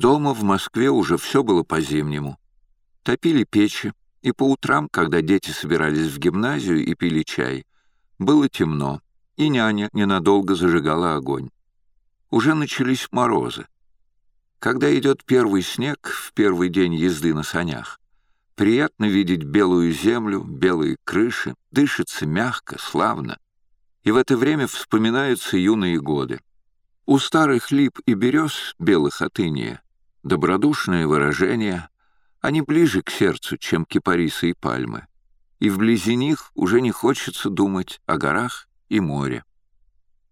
Дома в Москве уже все было по-зимнему. Топили печи, и по утрам, когда дети собирались в гимназию и пили чай, было темно, и няня ненадолго зажигала огонь. Уже начались морозы. Когда идет первый снег в первый день езды на санях, приятно видеть белую землю, белые крыши, дышится мягко, славно. И в это время вспоминаются юные годы. У старых лип и берез белых от иния добродушное выражение, они ближе к сердцу, чем кипарисы и пальмы, и вблизи них уже не хочется думать о горах и море.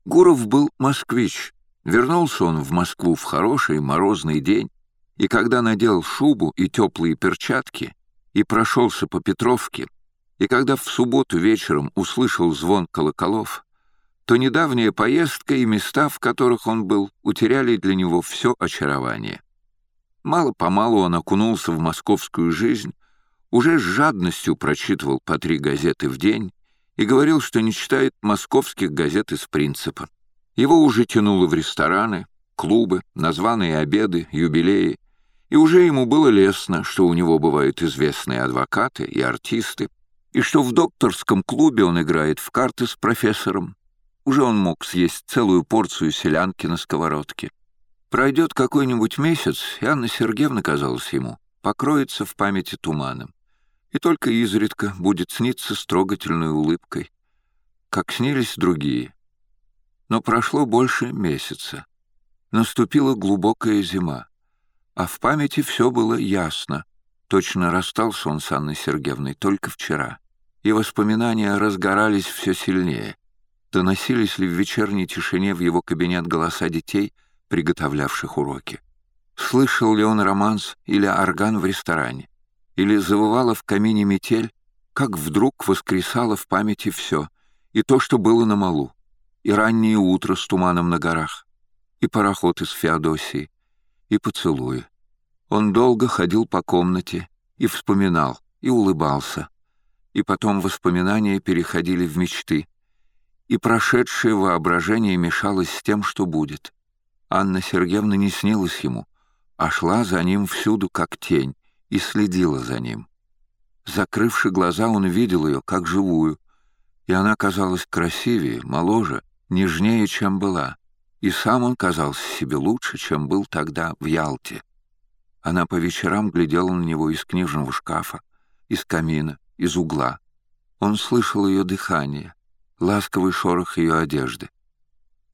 Гуров был москвич. Вернулся он в Москву в хороший морозный день, и когда надел шубу и теплые перчатки и прошелся по Петровке, и когда в субботу вечером услышал звон колоколов, то недавняя поездка и места, в которых он был, утеряли для него все очарование. Мало-помалу он окунулся в московскую жизнь, уже с жадностью прочитывал по три газеты в день и говорил, что не читает московских газет из принципа. Его уже тянуло в рестораны, клубы, названные обеды, юбилеи, и уже ему было лестно, что у него бывают известные адвокаты и артисты, и что в докторском клубе он играет в карты с профессором. Уже он мог съесть целую порцию селянки на сковородке. Пройдет какой-нибудь месяц, и Анна Сергеевна, казалось ему, покроется в памяти туманом, и только изредка будет сниться с трогательной улыбкой, как снились другие. Но прошло больше месяца. Наступила глубокая зима, а в памяти все было ясно. Точно расстался он с Анной Сергеевной только вчера, и воспоминания разгорались все сильнее. Доносились ли в вечерней тишине в его кабинет голоса детей — приготовлявших уроки. Слышал ли он романс или орган в ресторане, или завывала в камине метель, как вдруг воскресало в памяти все, и то, что было на малу, и раннее утро с туманом на горах, и пароход из Феодосии, и поцелуи. Он долго ходил по комнате и вспоминал, и улыбался, и потом воспоминания переходили в мечты, и прошедшее воображение мешалось с тем, что будет. Анна Сергеевна не снилась ему, а шла за ним всюду как тень и следила за ним. Закрывши глаза, он видел ее как живую, и она казалась красивее, моложе, нежнее, чем была, и сам он казался себе лучше, чем был тогда в Ялте. Она по вечерам глядела на него из книжного шкафа, из камина, из угла. Он слышал ее дыхание, ласковый шорох ее одежды.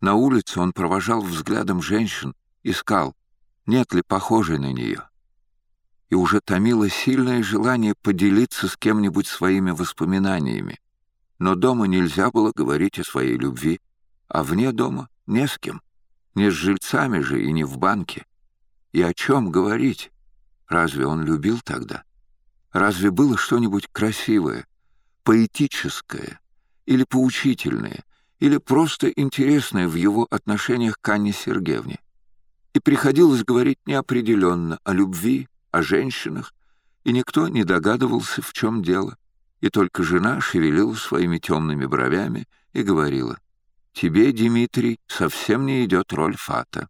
На улице он провожал взглядом женщин, искал, нет ли похожей на нее. И уже томило сильное желание поделиться с кем-нибудь своими воспоминаниями. Но дома нельзя было говорить о своей любви, а вне дома не с кем. Не с жильцами же и не в банке. И о чем говорить? Разве он любил тогда? Разве было что-нибудь красивое, поэтическое или поучительное, или просто интересное в его отношениях к Анне Сергеевне. И приходилось говорить неопределенно о любви, о женщинах, и никто не догадывался, в чем дело. И только жена шевелила своими темными бровями и говорила, «Тебе, Дмитрий, совсем не идет роль фата».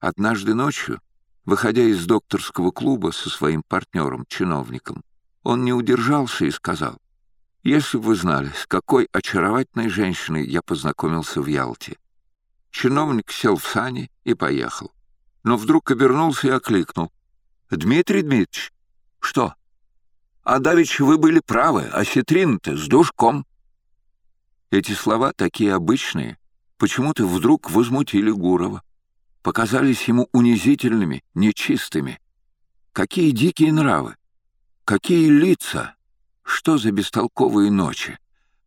Однажды ночью, выходя из докторского клуба со своим партнером, чиновником, он не удержался и сказал, если бы вы знали, с какой очаровательной женщиной я познакомился в Ялте. Чиновник сел в сани и поехал. Но вдруг обернулся и окликнул. «Дмитрий Дмитриевич, что? А давеча вы были правы, а ситрина-то с душком». Эти слова, такие обычные, почему-то вдруг возмутили Гурова. Показались ему унизительными, нечистыми. Какие дикие нравы! Какие лица! Что за бестолковые ночи?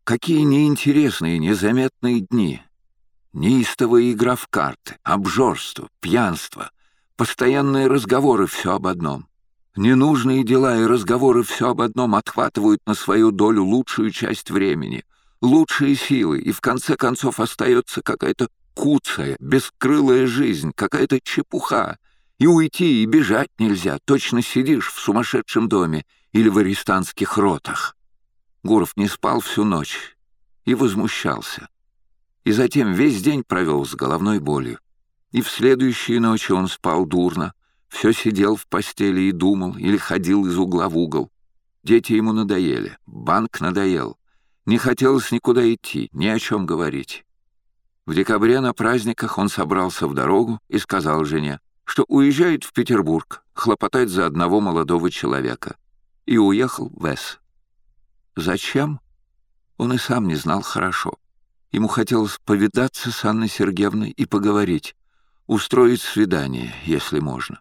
Какие неинтересные, незаметные дни? Неистовая игра в карты, обжорство, пьянство, постоянные разговоры все об одном. Ненужные дела и разговоры все об одном отхватывают на свою долю лучшую часть времени, лучшие силы, и в конце концов остается какая-то куцая, бескрылая жизнь, какая-то чепуха. И уйти, и бежать нельзя, точно сидишь в сумасшедшем доме или в арестантских ротах. Гуров не спал всю ночь и возмущался. И затем весь день провел с головной болью. И в следующие ночи он спал дурно, Все сидел в постели и думал, или ходил из угла в угол. Дети ему надоели, банк надоел. Не хотелось никуда идти, ни о чем говорить. В декабре на праздниках он собрался в дорогу и сказал жене, что уезжает в Петербург хлопотать за одного молодого человека. И уехал в С. Зачем? Он и сам не знал хорошо. Ему хотелось повидаться с Анной Сергеевной и поговорить, устроить свидание, если можно.